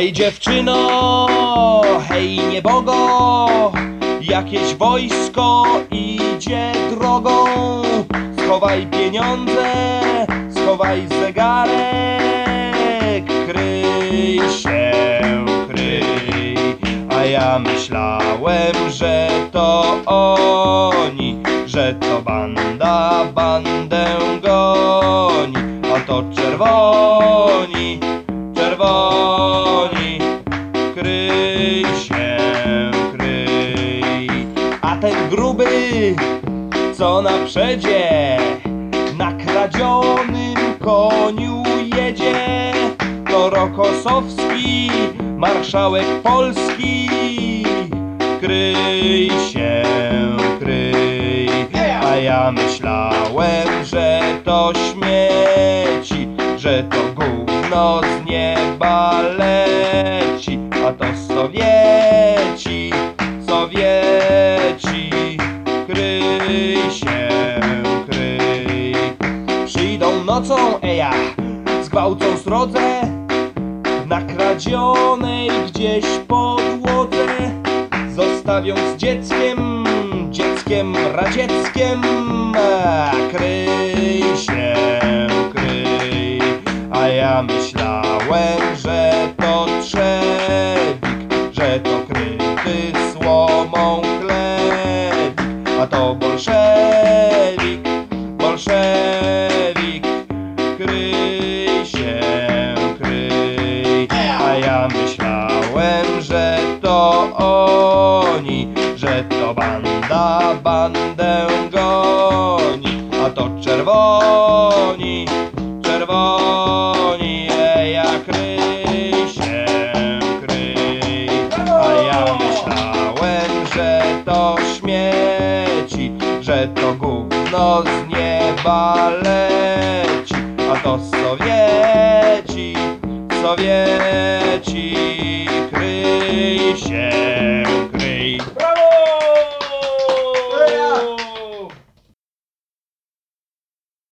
Hej dziewczyno, hej niebogo, jakieś wojsko idzie drogą. Schowaj pieniądze, schowaj zegarek, kryj się, kryj. A ja myślałem, że to oni, że to banda bandę goni, a to czerwoni, czerwoni, ten gruby, co na przedzie, na kradzionym koniu jedzie, to Rokosowski, marszałek Polski. Kryj się, kryj, a ja myślałem, że to śmieci, że to gówno z nieba leci, Nocą, eja, zgwałcą srodze, na kradzionej gdzieś podłodze, zostawią z dzieckiem, dzieckiem radzieckiem, a, kryj się, kryj. A ja myślałem, że to trzewik, że to kryty kryj się, kryj. A ja myślałem, że to oni, że to banda bandę goni, a to czerwoni, czerwoni, ja kryj się, kryj. A ja myślałem, że to śmieci, że to gówno z nieba leci, to Sowieci, Sowieci,